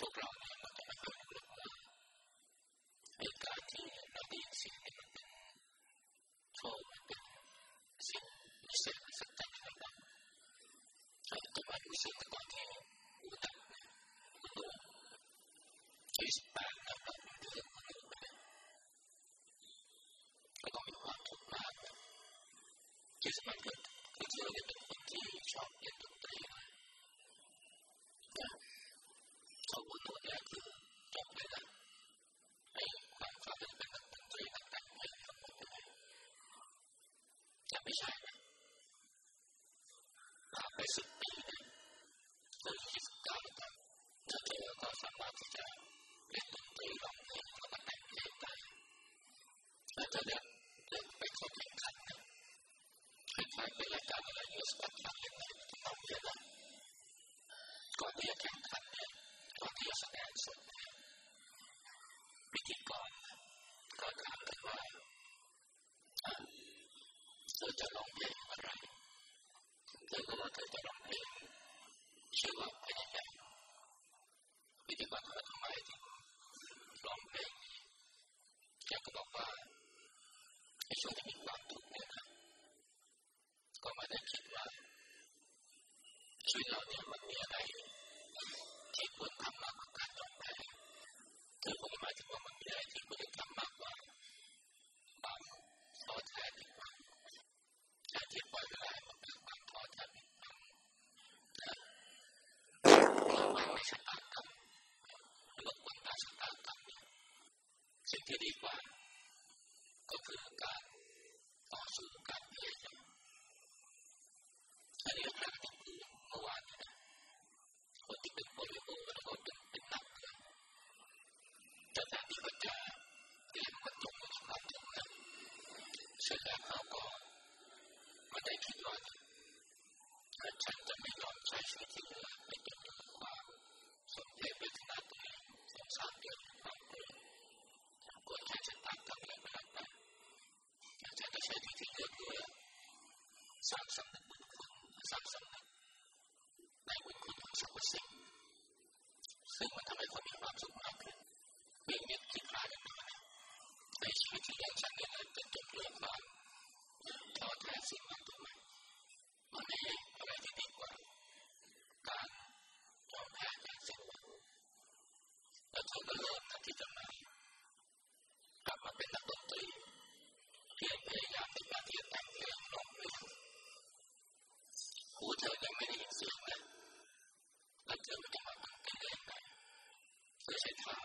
พวกเราเนี่ยมันก็ไม่เคยรู้หรอกว่าในการที่เราได้ยินเสียงเนี่ยมันเป็นโชว์มันเป็นสิ่งพิเศษสักใจของเราแต่ว่ารู้สึกตอนที่หูดับเนี่ยมันดูคิดแปลกแล้วก็มันดูมันดูไปแล้วก็มีความทุกข์มากคิดมันเกิดคือเธอเนี่ยเป็นคนที่ชอบเล่นดนตรีนะ ขาบุญตัวนี้คือจบเลยนะไอ้ความฝันเป็นนักดนตรีนักแต่งเพลงทั้งหมดเลยแต่ไม่ใช่นะผ่านไปสิบปีเนี่ยจนยี่สิบเก้าแล้วเธอก็สามารถที่จะเล่นดนตรีร้องเพลงแล้วก็แต่งเพลงได้แล้วเธอเล่นเล่นไปเข้าแข่งขันนะคล้ายๆเป็นรายการอะไรยูสปัตลักเล่นในที่เราเรียนนะก่อนที่จะแข่งขันเนี่ยก่อนที่จะแสดงสดเนี่ยพิธีกรก็ถามเลยว่าเธอจะร้องเพลงอะไร เธอก็ว่าเธอจะร้องเพลงชื่อว่าพยายามวิธีการทำไมถึงร้องเพลงนี้แกก็บอกว่าในช่วงที่มีความทุกข์เนี่ยนะก็ม่ได้คิดว่าชีวิตเราเนี่ยมันมีอะไรที่ควรทำมากกว่าการร้องเพลงเธอคงหมายถึงว่ามันมีอะไรที่ควรทำมากกว่าความท้อแท้ที่ว่าการที่ปล่อยเวลามันเป็นความท้อแท้เราไม่ชะตากรรมหรือว่าตาชะตากรรม สิ่งที่ดีกว่าก็คือการต่อสู้การพยายามอันนี้ครับก็คือเมื่อวานนี้คนที่เป็นโปลิโอแล้วก็เป็นเป็นนักเลยแต่แทนที่เขาจะเรียนมันตรงกับความจริงนะเสร็จแล้วเขาก็ไม่ได้คิดว่าฉันจะไม่ยอมใช้ชีวิตที่เหลือไปจนถึงความสมเพชเวทนาตัวเองสงสารตัวเองความกลัวกลัวแค่ฉันตามทำอะไรก็แล้วไปฉันจะใช้ที่ที่เหลือเพื่อสร้างสำนึกบุญคุณสร้างสำนึกในบุญคุณของสรรพสิ่งซึ่งมันทำให้คนมีความสุขมากขึ้นเรื่องนี้คิดพลาดอย่างน้อยในชีวิตที่ยังฉันเนี่ยเป็นจนเรื่องความท้อแท้สิ้นหวังตัวมันมันไม่อะไรที่ดีกว่าการยอมแพ้การสิ้นหวังแล้วเธอก็เริ่มนะที่จะมากลับมาเป็นนักดนตรีเพียงพยายามในการที่จะแต่งเพลงร้องเพลงหูเธอยังไม่ได้ยินเสียงนะแล้วเธอไม่ได้มาตั้งเป็นเล่นนะเธอใช้เท้า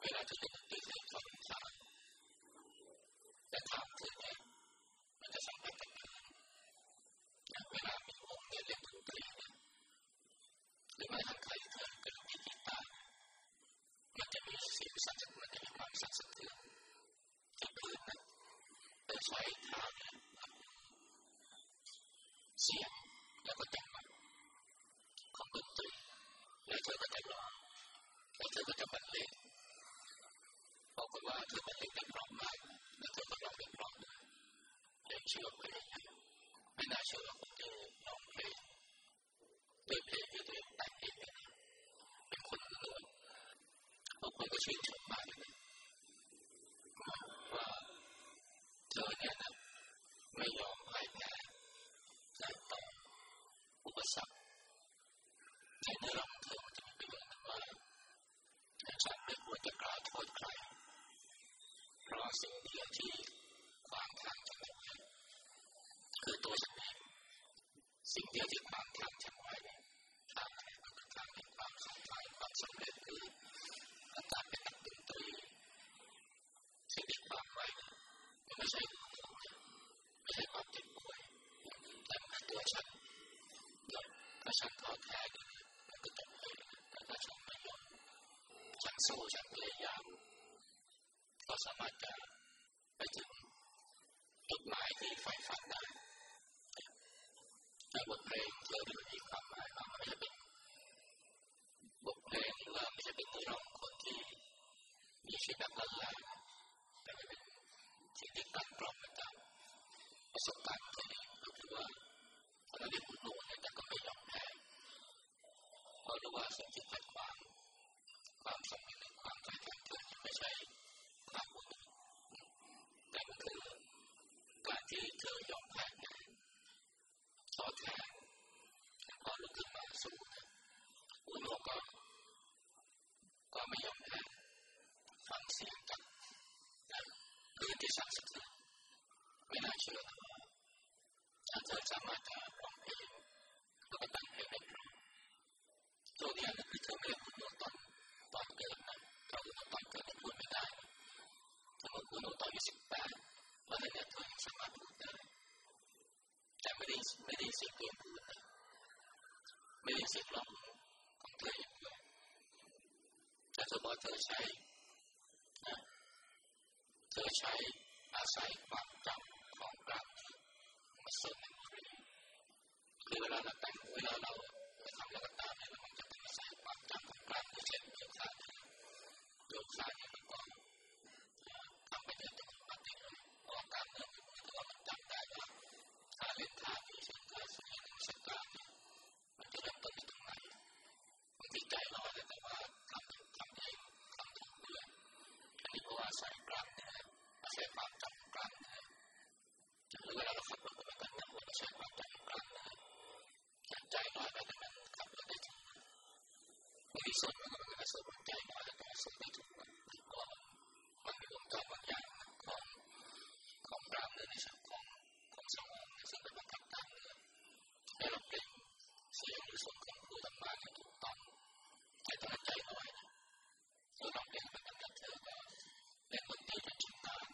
เวลาเธอเล่นดนตรีเธอทำเท้าแต่เท้าเธอเนี่ยมันจะสัมผัสกับพื้นเวลามีวงเล่นเล่นดนตรีเนี่ยหรือแม้กระทั่งใครเธอก็มีกีตาร์มันจะมีเสียงสั่นสะเทือนมันจะมีความสั่นสะเทือน ที่พื้นนะโดยใช้เท้าเนี่ยเสียงแล้วก็จังหวะของดนตรีแล้วเธอก็จะร้องแล้วเธอก็จะบรรเลงบอกว่า เธอบรรเลงไม่ได้ยเลยเชื่อไม่น่าเชื่อว่าคนที่ร้องเพลงด้วยเพลงที่ตัวเองแต่งเองเป็นคนเลยบางคนก็ชื่นชมมากเลยว่าเธอเนี่ยนะไม่ยอมพ่ายแพ้ต่ออุปสรรคในเนื้อของเธอมันจะมีประโยชน์ว่าฉันไม่ควรจะกล่าวโทษใครเพราะสิ่งเดียวที่ขวางทางฉันไว้คือตัวฉันเองสิ่งเดียวที่ขวางทางฉันไว้ทางแห่งทางแห่งความสำคัญความสำเร็จคือการเป็นนักดนตรีสิ่งที่ขวางไว้ มันไม่ใช่ไม่ใช่ความเจ็บป่วยแต่มันคือตัวฉันถ้าฉันท้อแท้มันก็จบเลยแต่ถ้าฉันไม่ยอมฉันสู้ฉันพยายามก็สามารถจะไปถึงจุดหมายที่ใฝ่ฝันได้แต่บทเพลงเธอที่มีความหมายว่ามันไม่ใช่เป็นบทเพลงหรือว่าไม่ใช่เป็นเนื้อร้องคนที่มีชีวิตแบบละลายแต่เป็น ที่ติดตั้งกล้อบมาจากประสบการณ์ตัวเองก็คือว่าเราได้คุณรู้เนี่ยแต่ก็ไม่ยอมแพ้เพราะรู้ว่าสิ่งที่ขัดขวางความสำเร็จความใจแข็งเธอไม่ใช่ความบุญแต่มันคือการที่เธอยอมแพ้ท้อแท้พอลุกขึ้นมาสู้นะอุโนก็ก็ ไม่ได้สิทธิ์ร้องของเธออย่างเดียวแต่เธ อใช้นะเธอใช้อาศัยความจำของกลางมาเสริมเมมโมรีคือเวลาเราแต่งเวลาเราทำอะไรก็ตามเนี่ยเราจะต้องอาศัยความจำของกลางเช่นโยคะโยคะเนี่ยมันก็ทำไปเรื่อยๆปฏิเลยเพราะการเนื้อมันถือว่ามันจำได้ว่าการเล่นท่าที่เช่นท่าสุริยุสกาเนี่ยมันจะเริ่มต้นที่ตรงไหนบางทีใจเราอาจจะแต่ว่าทำทำเองทำถูกด้วยอันนี้เพราะว่าอาศัยกลางเนื้ออาศัยความจำกลางเนื้อหรือเวลาเราขับรถไปกันเนี่ยเราใช้ความจำกลางเนื้อใจน้อยไปแต่นั้นขับรถได้ถูกบางทีส่วนมันก็เป็นส่วนใจน้อยแต่ส่วนไม่ถูกก็มันมีวงจรบางอย่างของของกลางเนื้อในส่วนของของสมองซึ่งเป็นบังคับกลางเนื้อให้เราเปลี่ยนเสียงหรือส่วนของผู้ทำงานให้ถูกต้องใจต้องใจน้อยนะเราลองเปลี่ยนเป็นการเธอก็เล่นดนตรีจนชำนาญ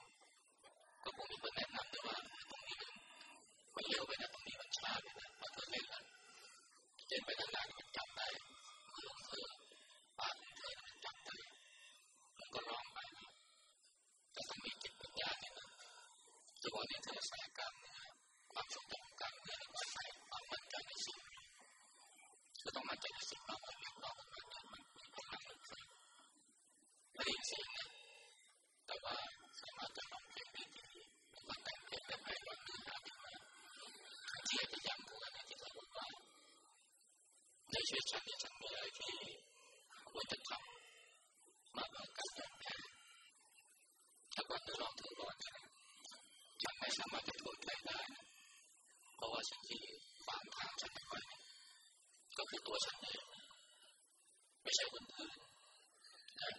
ก็คงมีคนแนะนำด้วยว่าตรงนี้มันมันเร็วไปนะตรงนี้มันช้าไปนะพอเธอเล่นแล้วเล่นไปนานๆมันจำได้มือเธอปากเธอมันจำได้มันก็ร้องไปแต่ต้องมีจิตปัญญาเนี่ยนะจังหวะนี้เธอใส่กล้ามเนื้อความสมดุลกล้ามเนื้อแล้วก็ใส่ความมั่นใจในสิ่งจะต้องมั่นใจในสิ่งเราเรียกร้องมันมันมีพลังลึกซึ้งไม่ได้ยินเสียงนะแต่ว่าสามารถจะร้องเพลงได้ดีแล้วก็แต่งเพลงได้ไพเราะเนื้อหาดีมากที่จะย้ำตัวนะที่เขาบอกว่า ในชีวิตฉันเนี่ฉันมีอะไรที่ควรจะทำมากกว่าการแต่งเพลงถ้าวันนี้ลองถือก่อนนะฉันไม่สามารถจะโทษใครได้เพราะว่าสิ่งที่ขวางทางฉันไม่ค่อยก็คือตัวฉันเองไม่ใช่คนอื่นนะ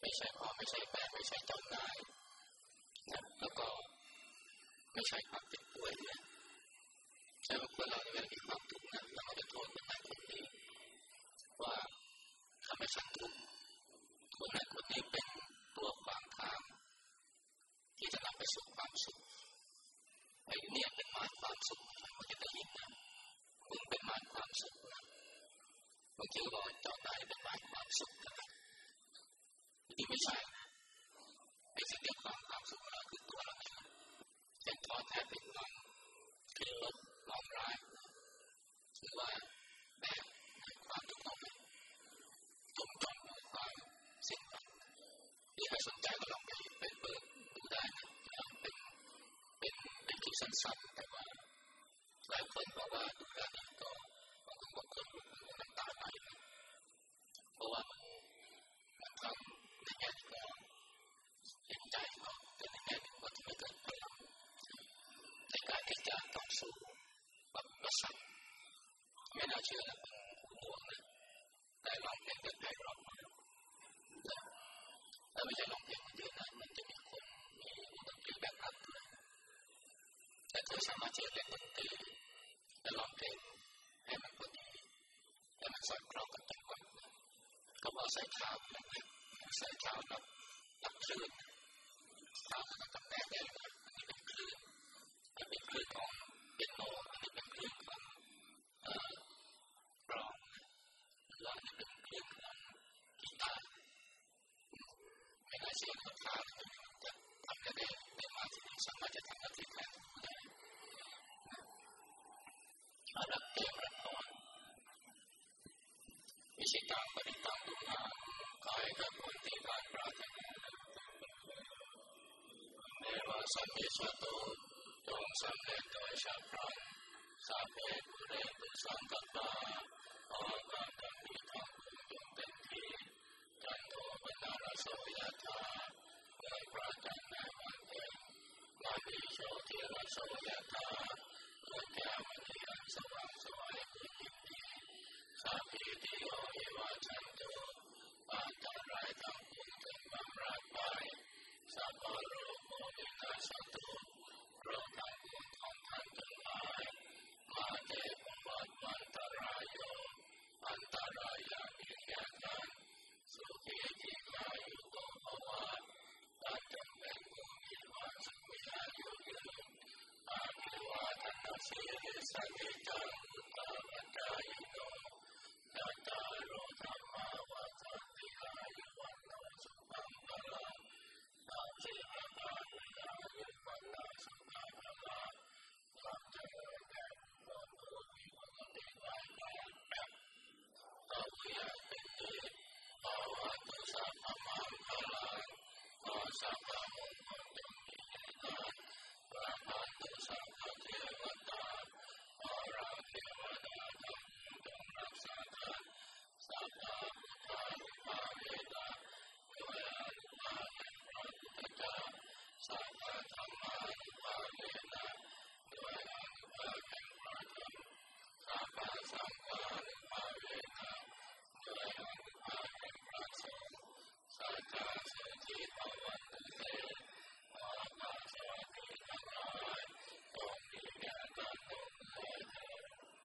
ไม่ใช่พ่อไม่ใช่แม่ไม่ใช่เจ้านายนะแล้วก็ไม่ใช่ความเจ็บป่วยนี่ย ใช่ว่าคนเราเนี่ยมีความทุกข์นะเราจะโทษคนนั้นคนนี้ว่าทำให้ฉันทุกข์คนนั้นคนนี้เป็นตัวขวางทางที่จะนำไปสู่ความสุขไอ้เนี่ยเป็นมารความสุขมันจะได้ยินนะมึงเป็นมารความสุขนะบางทีก็บอกเจ้านายเป็นมารความสุขนะที่ไม่ใช่ไอ้สิ่งที่ความความสุขเราคือตัวเราเองเช่นท้อแท้เป็นหวังคือล บมองร้ายหรือว่าแบกความทุกข์ขอาไปจมจมความสิ้นหวังที่ใครสนใจก็ลองไปไปเปิดดูได้นะเป็นเป็นเป็นคลิปสั้นๆแต่ว่าหลายคนบอกว่าดูแล้วนี่ก็บางคนบางคนน้ำตาไหลเพราะว่ามันมันทำในแง่ที่ก็เห็นใจเขาแต่ในแง่หนึ่งก็ทำให้เกิดพลังในการที่จะต่อสู้กับประสันไม่น่าเชื่อนะเป็นห่วงนะ แต่ลองเพลงเป็นไพเราะมาแต่ไม่ใช่ร้องเพลงคนเดียวนะมันจะมีคนมีดนตรีแบ็กอัพด้วยแต่เธอสามารถที่จะเล่นดนตรีและร้องเพลงให้มันพอดีให้มันสอดคล้องกับจังหวะก็บอกใส่เท้านะใส่เท้ารับรับคลื่นเท้าจะต้องแตกได้เลยอันนี้เป็นคลื่นอันนี้เป็นคลื่นของเปียโนอันนี้เป็นคลื่นของเอ่อกลองแล้วอันนี้เป็นคลื่นของกีตาร์ไม่น่าเชื่อว่าเท้าจะทำได้ได้มากที่สุดสามารถจะทำหน้าที่แทนได้อารับเตรียมรับพรวิชิตังปฏิตังตุนาขอให้กับคนที่การปรารถนาเนว สัมมิชโตจงสำเร็จโดยฉับพลันสัพเพปุเรตุสังกปาขอการดำมีทางบุญจงเต็มที่จันโทปนาลโสยธาเมื่อพระจันทร์ในวันเพ็ญมาดีโชติรโสยธาเมื่อแก้วมณีอันสว่างสวยคือยินดีสัพพิติโย วิวั